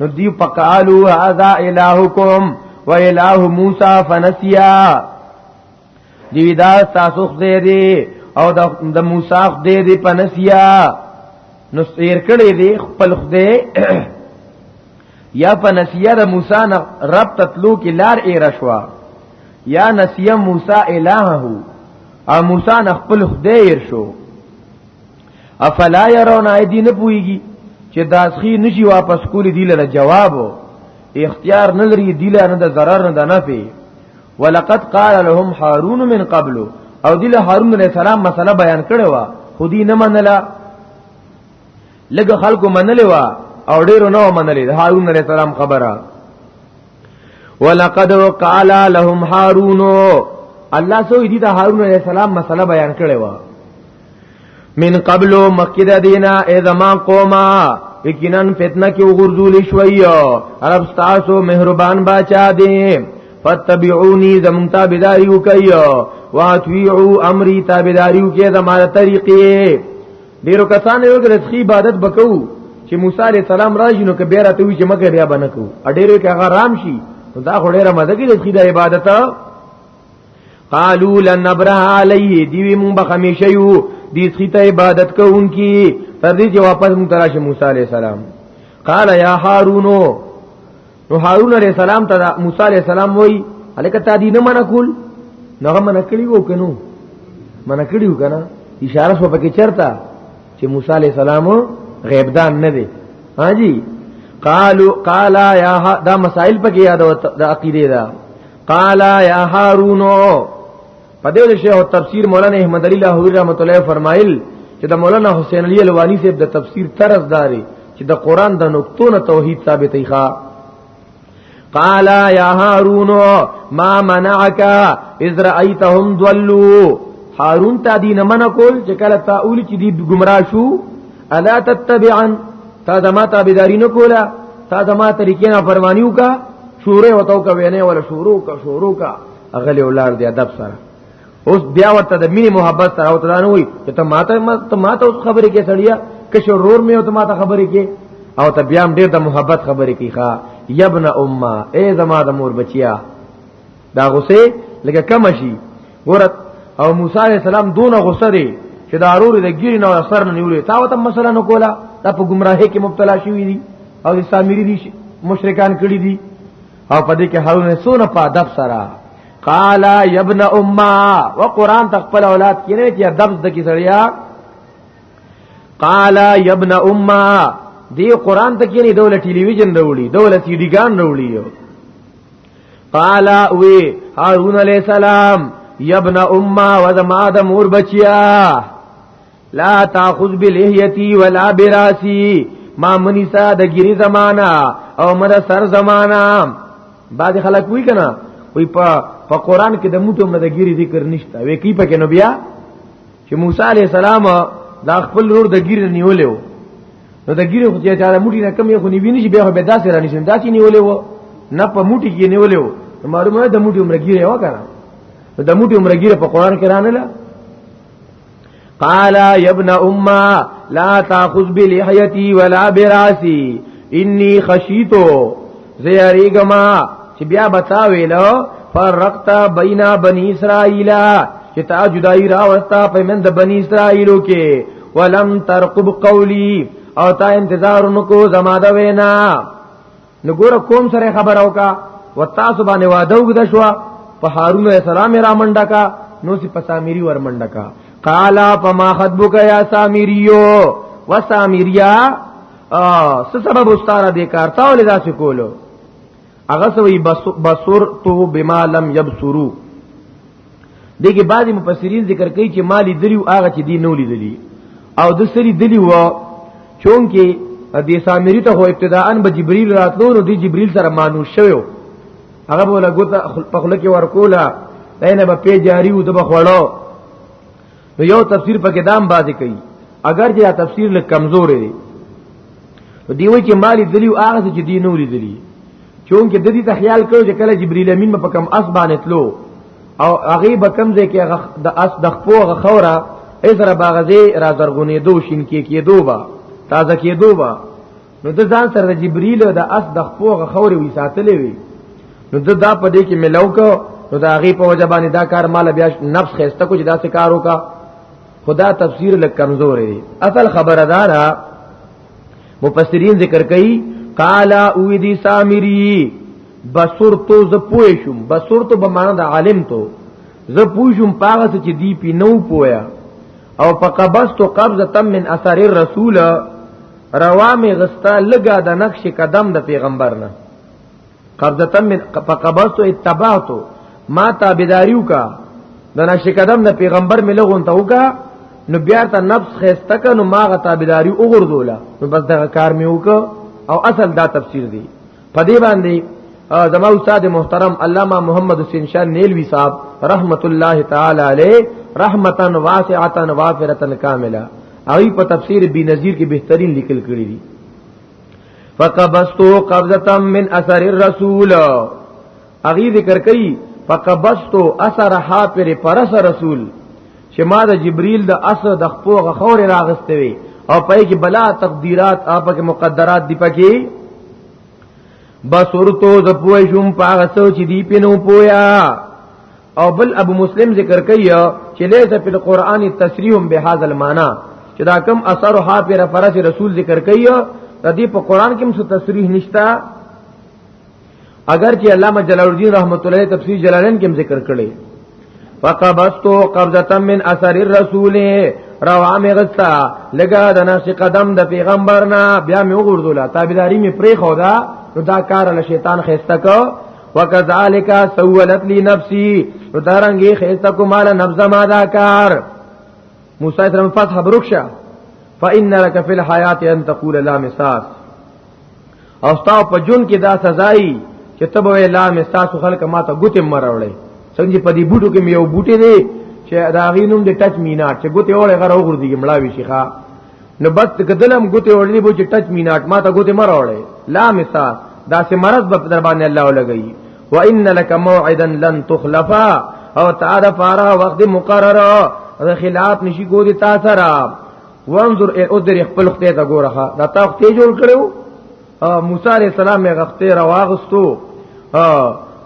نو دی پکالو هذا الہکم و الہ موسی فنسیا دی دا تاسو خدای دی او د موسی خدای دی پنسیا نو سیر کړی دی خپل خدای یا په نسیه د موسی نه رب تطلو کې لار ای رشوا یا نسیه موسی الہه او موسی نه خپل خدای شو افلا يرون ايدي نه پويږي چې داسخي نشي واپس کولی دی له جواب اختیار نه لري دی له نه د ضرر نه د نفع ولقد قال لهم هارون من قبل او دی له هارون عليه السلام مسله بیان کړو خو دی نه منله لګ خلکو منلې وا او ډیرو نه منلې هارون عليه السلام خبره ولقد قال لهم هارون الله سو دې د هارون عليه السلام مسله بیان کړو من قبل مکید دینا اے زمان قوما یقینا فتنه کې وګرځول شوی عرب تاسو مهربان بچا دي فتبعوني زمون تابعداري وکي واتويعوا امري تابعداري وکي زماره طریقې ډیرو کسانو یو د تخی عبادت بکو چې موسی عليه السلام راځي نو کبه راته وي چې مګر بیا بنکو اډیرو کې هغه رام شي دا خو ډیره مزه کې د تخی د عبادت قالو لنبره علیه دیوی مون بخمیشه یو دی سخیطه عبادت کون کی تر دی چې واپس مون تراش موسی علیہ السلام قال یا حارونو نو حارون علیہ السلام ته موسی علیہ السلام وای الکه تا دی نه منع کول نو هغه منع کړی وو کنو منع کړی وو کنه اشاره شو پکې چرتا چې موسی علیہ السلام غیب دان نه دی ها جی قالو قالا یا دا مسائل پکې یاد د عقیده دا قال یا هارون په دې شیخ تفسیر مولانا احمد علی لاهوری رحمت الله فرمایل چې د مولانا حسین علی الوانی صاحب د تفسیر طرز داري چې د قران د نقطو نه توحید ثابتې ښا قال یا هارون ما منعك اذ رايتهم ضلوا هارون تا دین من کول چې کله تا اول چې دی گمراه شو الا تتبعن تا زما تابعداري نه کوله تا زما طریقې نه فرمانیو کا شورې وتاو کا وینې ولا شروع کا شروع کا اغلی ولار دی ادب سره اوس بیا ورته د مینې محبت سره او تدان وي چې ته ماته ته ماته اوس خبرې کې سړیا که شرور مې او ته ماته خبرې کې او ته بیا هم ډېر د محبت خبرې کې ښا یبن امه اے زما د مور بچیا دا غصه لکه کم شي ګورت او موسی عليه السلام دون غصه دی چې دا ارور د ګیری نو سر نه نیولې تا وته مثلا نو کولا دا په گمراهۍ کې مبتلا شوی دي او د سامری دي مشرکان کړی دي او په دې کې هارون سونه په ادب سره قال يا ابن امه وقران تخپل اولاد کې نه چې ادب د کې سړیا قال يا ابن امه دی قران ته کې نه دوله ټلویزیون وروړي دوله سیډیګان وروړي قال وی هارون علیہ السلام یبن امه و زما د مور بچیا لا تاخذ بلهیتی ولا براسی ما منیسا د ګری زمانہ او مر سر زمانہ بعد خلک وی کنا وی په په قران کې د موټو مده ګری ذکر نشته وی کی پکې نو بیا چې موسی علی السلام دا خپل رور د ګیر نیولې و نو د ګیر خو چې چا موټی نه کم یو خو نیوی نشي بیا به داسې رانی شم داسې نیولې و نه په موټی کې نیولې و معلومه د موټی عمر ګیر یو کنه د موټی عمر ګیر په قران کې رانه لا قال يا ابن امه لا تاخذ بلحيتي ولا براسي اني خشيتو زه یریګما چې بیا بتا ویلو فرقتا بینا بنی اسرائیل چې تا جدائی را وستا په من د بنی اسرائیلو کې ولم ترقب قولی او تا انتظار نکو زما د وینا نګور کوم سره خبر او کا وتا سبانه وعده وګد شو په هارون السلام را منډه کا نو سی پسامیری ور منډه کا قالا فما خطبک یا سامیریو وسامیریا اه ستره بستاره دې کار تا ولې داسې کولو هغه سوی بصور تو بما لم يبصرو دغه بعضی مفسرین ذکر کوي چې مالی دلیو هغه چې دی نو لیدلی او د سری دلیو چونکی د سامری ته هو ابتداء به جبريل راتلو نو دی جبريل سره مانو شوو هغه بوله ګوت په خله کې ورکولا دینه به پی جاری و د بخوړو نو یو تفسیر په کې دام بازي کوي اگر چې دا تفسیر لږ کمزور دی دیوی چې مالی دلیو هغه چې دی نوري دلی چون کې د دې ته خیال کړو چې کله جبرئیل امین په کم اس باندې تلو او هغه به کم ځای کې د اس د خپو غخوره ازره باغزه را زرغونې دو شین کې کې دو با تازه کې دو با نو د ځان سره د جبريل او د اس د خپو غخوري وي ساتلې وي نو د دا په دې کې ملو کو نو دا غي په وجبانی دا کار مال بیا نفس خسته کو چې دا څه کار وکا خدا تفسیر لک کمزور دی اصل خبردارا مفسرین ذکر کوي قال او دی سامری بصرتو ز پوښم بصرتو به معنا د عالم تو ز پوښم پاغه چې دی پی نو پویا او فقبست قبضه من اثر الرسول روا می غستا لګا د نقش قدم د پیغمبر نه قبضه من فقبضت اتبعت ما تابعداریو کا د نقش قدم د پیغمبر می لغون ته وکا نو بیا ته نفس خسته کنو ما غ تابعداری وګرځولا نو بس دغه کار می وک او اصل دا تفسیر دی په دې باندې زما استاد محترم علامہ محمد حسین شاہ نیلوی صاحب رحمت الله تعالی علیه رحمتا واسعه وافره کامله اوی په تفسیر بی نظیر کې بهترین لیکل کړی دی فقبستو قبضتا من اثر الرسول اغي ذکر کوي فقبستو اثر حافر پرس رسول چې ما د جبريل د اسه د خپو غخور راغستې وي او پای کې بلا تقدیرات اپ کې مقدرات دی پکې بصورتو ز پوي شوم پاغه سو چې دی پینو پویا او بل ابو مسلم ذکر کوي چې ليس په القرآن تصریح به هاذا المعنى چې دا کم اثر ها پر فرس رسول ذکر کوي د دې په قران کې هم څه تصریح نشتا اگر چې علامه جلال الدین رحمت الله تفسیر جلالین کې ذکر کړي فقبستو قبضه من اثر الرسول روا می غستا لګا د ناس قدم د پیغمبر نه بیا می وګرځولا تابعداري می پرې خو دا نو دا کار له شیطان خسته کو وکذالک سولت لی نفسی نو دارنګي خسته کو مال نفس ما دا کار موسی سره فتح برکشه فإن لك في الحياة أن تقول لا مساس او ستا په جون کې دا سزای چې تب وې لا مې تاسو خلک ما ته ګوتې مروړې څنګه په دې بوټو کې مې یو بوټي دی چې دا غینوم د ټچ میناټ چې ګوتې وړې غره وګرځي مړا وی شيخه نو بس کدلم ګوتې وړلې بو چې ټچ میناټ ما ته ګوتې مروړې لا مې تاسو دا سه مرض په در باندې الله ولګي وان لك موعدا لن تخلفا او تعالی فارا وخت مقرره خلاف نشي ګوري تاسو را وانظر ای او در خپل خدای ته ګورخه دا تا خدای جوړ کړو موسی علی السلام یې غختې راواغستو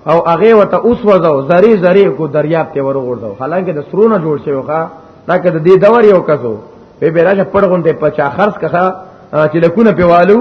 او هغه وته اوس وځو زری زری کو دریاب ته ورغورځو حالانکه د سرونه جوړ شوی ښا دا کده دې دور یو کسو به به راځه پړغونډه پچا خرڅ کخه چې لکونه پیوالو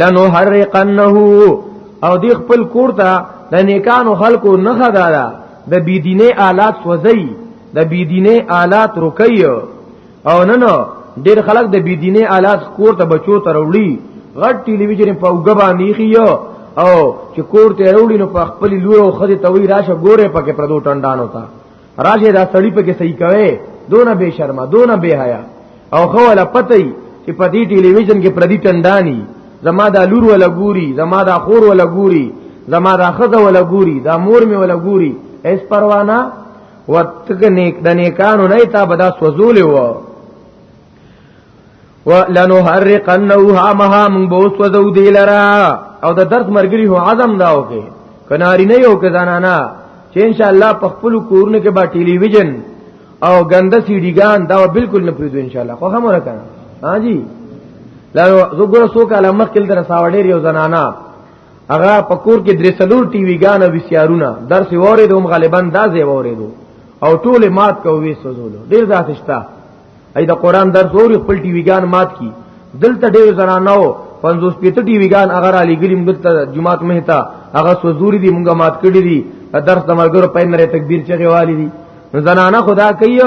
لنو حرقنه او دی خپل کور ته د نیکانو خلکو نه خدادا د بيدینه آلات سوځي د بيدینه آلات رکي او نه نو ډیر خلک د بيدینه آلات کور ته بچو ته وروړي غټ ټلویزیون په وګبا نیخیو او چې کور ته وروړي نو په خپل لور او خدي توي راشه ګوره پکې پردو ټندانو ته راځي دا سړی په کې صحیح کوي دونه بے شرمه دونه بے حیا او خو ولا پته ای چې په دې ټلویزیون کې پردي ټندانی زما دا لور ولا ګوري زما دا خور ولا ګوري زما دا خزه ولا ګوري دا مور می ولا ګوري اس پروانه وتک نیک د نیکانو نه تا بدا سوزول و ولنو حرقنو ها مها من بوس وذو دی لرا او د درد مرګری هو عزم داو کې کناری نه یو کې زنانا چې ان شاء الله په خپل کورن کې با ټیلی ویژن او ګنده سیډی ګان دا بالکل نه پریدو ان شاء الله خو هم ورکه ها جی لا زګره سو کاله مخ کل در ساوړې یو زنانا هغه پکور کې درې سلور ټي وی ګان او سیارونه درس وره دوم غالبا دا زی وره دو او ټول مات کوي سوزولو ډیر ذات شتا ای دا قران درس اوري خپل ټي وی ګان مات کی دلته ډیر زنانو 50 پیته ټي وی ګان اگر علی ګری موږ ته جمعات مه تا هغه سوزوري دي موږ مات کړی دي درس د مرګرو په نره تکبیر چغه والی دي زنانه خدا کوي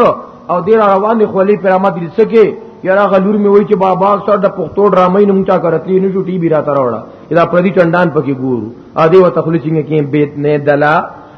او دیر روان دي خولي پر امد دي سکه یرا غلور می وای چې بابا سره د پښتو ډرامې نوم چا کرتلی نو ټي بي را تراوړه دا پردي چندان پکې ګورو ا دې وتخلي چې کې بیت نه دلا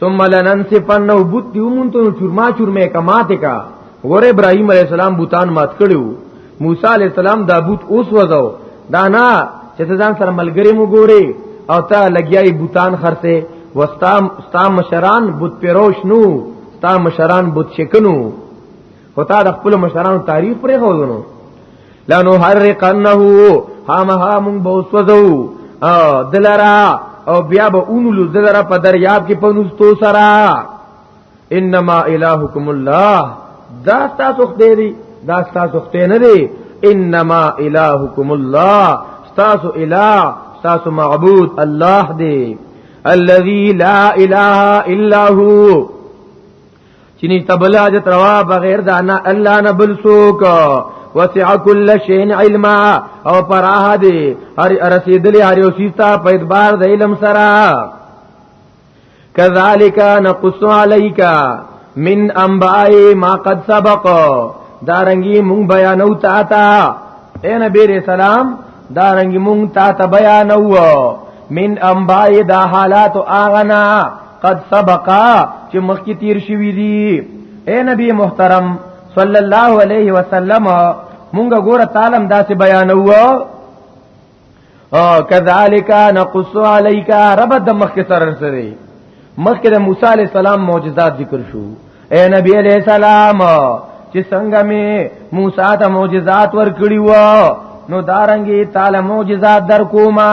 ثم لننسفنه بوت دی مونږ ته چورما چورمه کماته کا ور ابراهيم عليه السلام بوتان مات کړو موسی عليه السلام دا بوت اوس وځو دا نه چې ځان سره ملګری مو ګوري او تا لګیای بوتان خرڅه وستام ستا مشران بوت پروش نو ستا مشران بوت شکنو خو تا د خپل مشرانو تاریخ پرې غوونو لانو حرقنه ها مها مون بوسوزو دلرا او بیا به اونلو دلرا په دریاب کې پنوستو سرا انما الهکم الله دا تاسو خدای دی دا تاسو خدای نه دی انما الهکم الله تاسو الہ تاسو معبود الله دی الذي لا اله الا هو چې نشته بل حاجت روا بغیر د انا الله نه بل سوک وسع كل شيء علما او پراه دي هر رسیدلی هر یو سیتا په اعتبار د علم سره كذلك نقص عليك من انباء ما قد سبق دارنګي مون بیانو تا تا اے نبی رسول سلام دارنګي مون تا تا بیانو من انباء دا حالات اغنا قد سبقا چې مخکې تیر شوی دی اے نبی محترم صلی الله علیه وسلم مونږه ګوره تعالی داسې بیانو او کذالک نقص علیک رب د مخکې سره سره مخکې د موسی علی السلام معجزات ذکر شو اے نبی علی السلام چې څنګه می موسی ته معجزات ورکړي وو نو دارنګي تعالی معجزات در کوما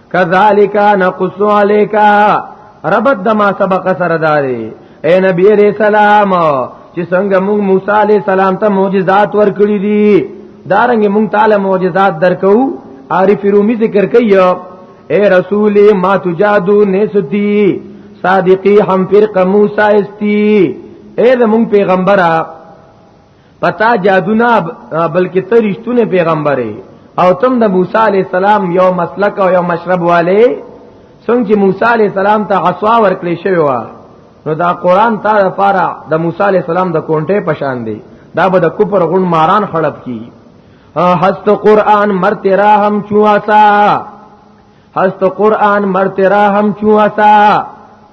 کذالک نقص علیک ربط د ما سبق سره داري اے نبی علیہ السلام چې څنګه موږ موسی علیہ السلام ته معجزات ورکړي دي دارنګ موږ تعالی معجزات درکو عارف رومي ذکر کوي اے رسول ما تجادو نستی صادقی هم فرق موسی استی اے زمون پیغمبره پتا جادو نه بلکې ته رښتونه پیغمبرې او تم د موسی علی السلام یو مسلک او یو مشرب والے څنګه موسی علی السلام ته عصا ورکړې شوی و نو دا قران تا لپاره د موسی علی السلام د کونټه پشان دی دا به د کوپر غون ماران خړپ کی هست قران مرترا هم چواسا هست قرآن مرتے را ہم چوں عطا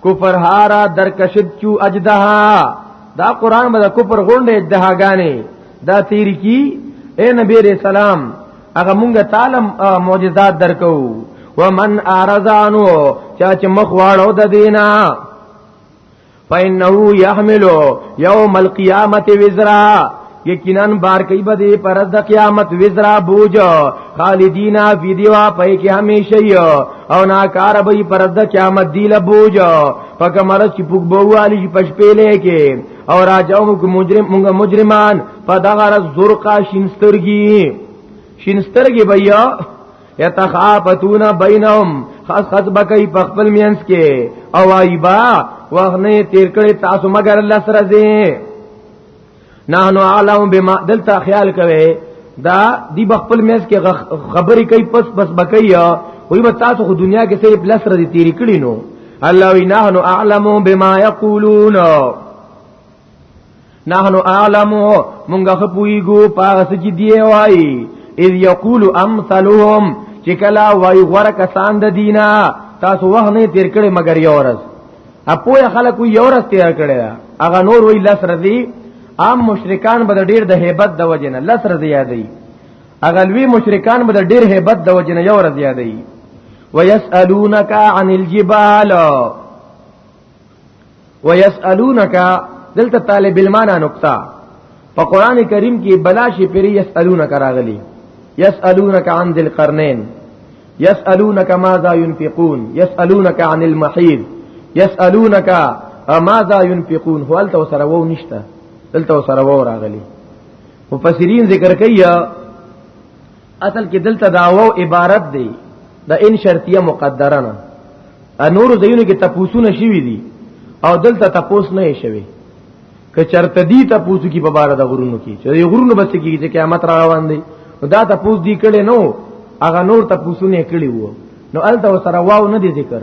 کفر ہارا در کشد چو اجدہا دا قرآن با دا کفر غنڈ اجدہا گانے دا تیری کی اے نبی علیہ السلام اغا مونږ تعالی معجزات درکو ومن ارزانو چا چې مخ واړو د دینه فإنه يحمل يوم القيامة وزرا یقینا بار کوي به پر د قیامت وزرا بوج خالدینا فی دیوا پای کې همیشه یو او ناکار به پر د قیامت دی له بوج پک مر چې پوک بوالی پښ پیلې کې او راځو موږ مجرم موږ مجرمان په دغه زرقا شینسترګي شینسترګي بیا یتخافتون بینهم خاص خاص بکای په خپل مینس کې او ایبا وغنه تیر کړي تاسو مگر الله سره زی نحنو عالم بما دلته خیال کوي دا دی بخپل میز کې خبرې کوي پس پس بکای وي به تاسو خو دنیا کې صرف لس ردی تیری کړی نو الله وی نحنو اعلم بما یقولون نحنو اعلمو مونږ خپويګو پاغه سچ دی وای اذ یقول امثلهم چې کلا وای غره کسان د دینا تاسو وه نه تیر کړي مگر یو ورځ اپو خلک یو ورځ تیر کړي هغه نور وی لس رضی عام مشرکان به ډیر د hebat د وجنه لس رضی یادې اغلوی مشرکان به ډیر hebat د وجنه یو ورځ یادې ويسالونک عن الجبال ويسالونك دلته طالب المانا نقطه په قران کریم کې بلا شي پری يسالونك راغلي يسألونك عن ذي القرنين يسألونك ماذا ينفقون يسألونك عن المحيض يسألونك ماذا ينفقون هو التو سرو نشتا التو سرو راغلی مفسرین ذکر کوي اصل کې دلته دا وو عبارت دی د ان شرطیه مقدره نه نور زینو کې تپوسونه شوی دي او دلته تپوس نه شوی که چرته دی تپوس کی په بار د غرونو کې چې غرونو بس کې چې قیامت را روان دی دا تپوس دی کړي نو هغه نور تپوسونه کړي وو نو الته سره واو نه دي ذکر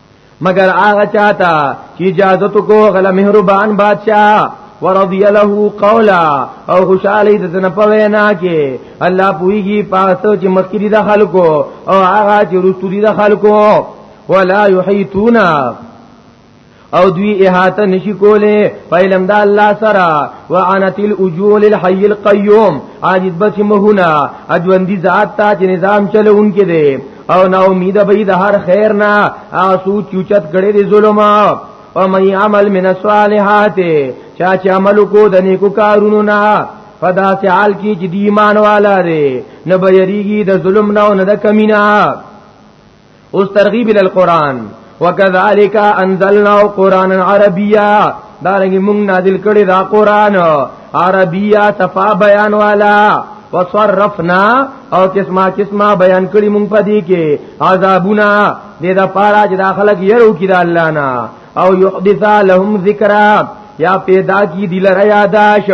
مگر هغه چاته چې اجازه تو کو غل مهربان بادشاہ ورضی له قولا او خوشاله د زنه په وینا کې الله پویږي پاتو چې مخکري د خلکو او هغه چې رستوري د خلکو ولا یحیتونا او دوی احاطه نشی کوله فیلم دا الله سرا وعنت الاجول الحی القیوم عاجز بچ مهونا اجوندی ذات تا چې نظام چلوونکې دی او نا امید به د هر خیر نه اسو چوچت کړي دي ظلم او مې عمل من الصالحات چا چې عمل کو د نیکو کارونو نه فدا سے حال کی چې دی ایمان والا دی نه بېریږي د ظلم نه او نه د کمینا اوس ترغیب ال قران وکذالک انزلنا قرانا عربیا دارنګ موږ نازل کړی دا قران عربیا صفا بیان والا وصرفنا او قسمه قسمه بیان کړی مونږ په دې کې عذابنا دې دا پارا چې داخله کې يرو کې د الله نه او يحدث لهم ذکرا یا پیدا کی دل را یاداش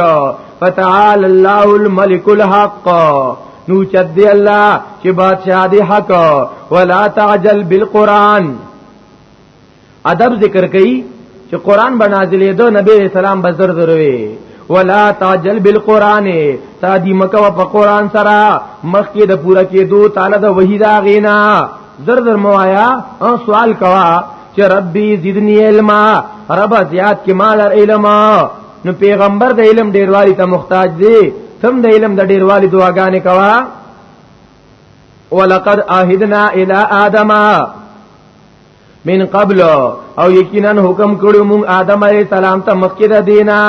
فتعال الله الملک الحق نو چت دی الله چې بادشاہ دی حق ولا تعجل بالقران ادب ذکر کئ چې قران بنازلې دو نبی رسول الله بزر دروي ولا تعجل بالقران تادی مکو په قران سره مخکې د پوره کېدو تعالی د وحی دا غینا زر زر موایا او سوال کوا چې ربي زدنی علما رب زیات کمال علما نو پیغمبر د علم ډیروالی ته محتاج دی تم د علم د ډیروالی دعاګانې کوا ولقد عهدنا الى ادم من قبل او یقینا حکم کړو مون آدم علیہ السلام ته مخکې د دینا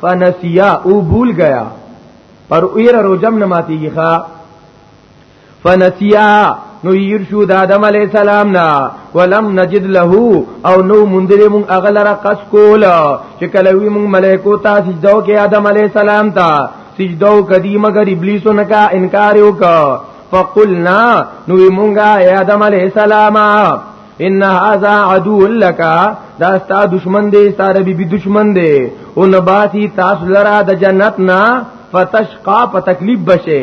فنسیا او بھول گیا پر ایر روجم نماتی ښا فنسیا نو ير شو د آدم علی السلام نا ولم نجد له او نو مندل مون اغلر قص کول چې کله وی مون ملائکو ته سجدو کې آدم علی السلام ته سجدو کدی مگر ابلیس نه کا انکار وکا فقلنا نو مونږه آدم علی السلام ان هاذا عدو لك دا ستا دشمن دی ستا ربی بی دشمن دی او نباتی تاسو لرا د جنت نا فتشقا په تکلیف بشه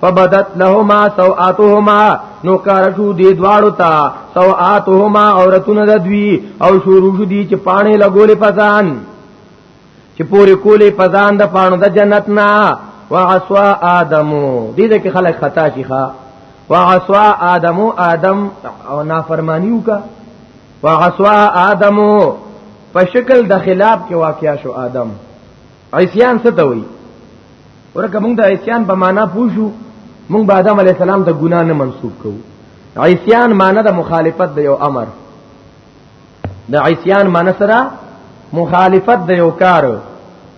فبدت لهما سوآتهما نو کار شو دی دواړو ته سوآتهما عورتونه د دوی او شروع شو دی چې پانه لګولې پزان چې پوری کولې پزان د پانو د جنت نه وعصوا آدمو دې دې کې خلک خطا شي ښا وعصوا آدمو آدم او نافرمانیو کا وعصوا آدمو په شکل د خلاف کې واقع شو آدم عصيان څه ته وایي ورکه موږ د عصيان په معنا پوښو موږ به آدم علی السلام د ګنا نه منسوب کوو عصيان معنا د مخالفت د یو امر د عصيان معنا سره مخالفت د یو کار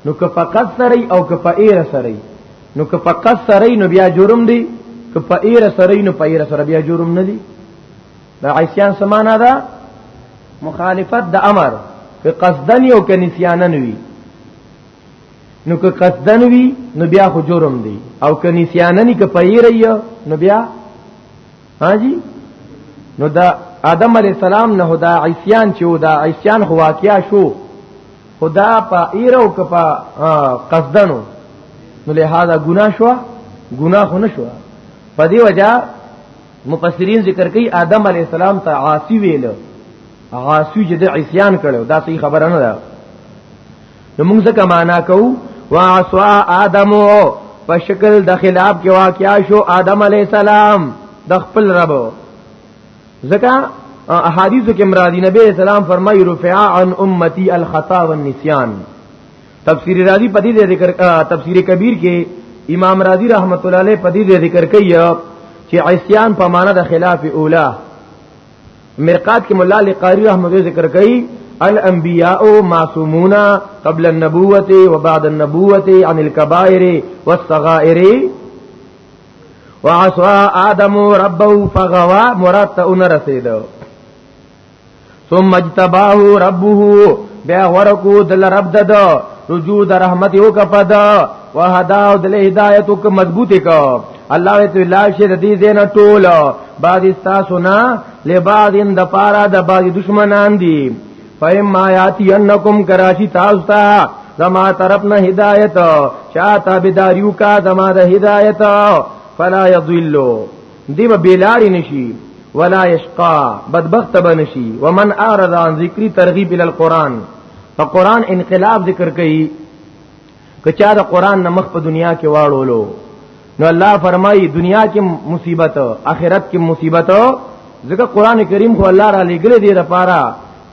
نو که فقط سره او که په ایر سره نو که فقط سره نو بیا جرم دی که په ایر سره نو په ایر سره بیا جرم نه دی دا عصيان سمانا دا مخالفت د امر که قصدن یو که نسیانن وی نو که قصدن وی نو بیا خو جرم دی او که نسیانن که پیری نو بیا ها جی نو دا آدم علی السلام نه دا عصیان چې دا عصیان خو واقعیا شو خدا په ایرو که په قصدنو نو لہذا گناہ شو گناہ خو نشو په دی وجہ مفسرین ذکر کوي آدم علی السلام ته عاصی ویل عاصی چې د عصیان کړو دا صحیح خبره نه ده نو موږ ځکه معنا کوو واسوا آدم په شکل د خلاف کې واقعیا شو آدم علی السلام د خپل رب ځکه احادیث کې مرادی نبی اسلام فرمایي رفع عن امتی الخطا والنسیان تفسیر رازی په دې ذکر تفسیر کبیر کې امام رازی رحمت الله علیه په دې ذکر کوي چې عصیان په معنا د خلاف اوله مرقات کې مولا علی قاری رحمت الله ذکر کوي الانبیاء معصومون قبل النبوت وبعد النبوت عن الكبائر والصغائر وعصى آدم ربه فغوا مراد ته اون رسیدو ثم اجتباه ربه بیا ورکو دل رب دد رجوع د رحمت یو کپد وهدا او دل هدایت ک مضبوط ک الله ته لا شه د دې زین ټول بعد استا سنا لبعد ان د پارا د بعد دشمنان دی فهم ما یاتی انکم کراچی تاسو ته زما طرف نه هدایت چا تابعداریو کا زما د هدایت فلا یضلوا دی به بیلاری نشي ولا یشقا بدبخت بنشي ومن اعرض عن ذکری ترغیب ال القران په قران انقلاب ذکر کوي کچا د قران نمخ په دنیا کې واړولو نو الله فرمایي دنیا کې مصیبت آخرت کې مصیبت ځکه قران کریم خو الله را لګل دی لپاره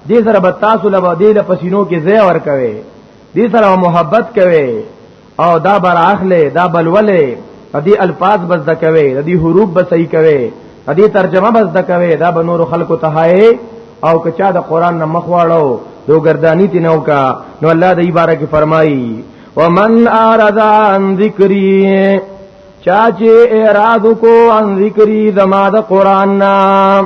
دې سره به تاسو له دې له پسینو کې ځای ور کوي دې سره محبت کوي او دا بر اخله دا بلوله دې الفاظ بس دکوي دې حروف بس صحیح کوي دې ترجمه بس دکوي دا به نور خلکو ته او کچا د قران نه مخواړو دو گردانی تی نو کا نو الله دې بارے کې فرمایي ومن اعرض عن ذکری چاچه اعراض کو عن ذکری زما د قران نام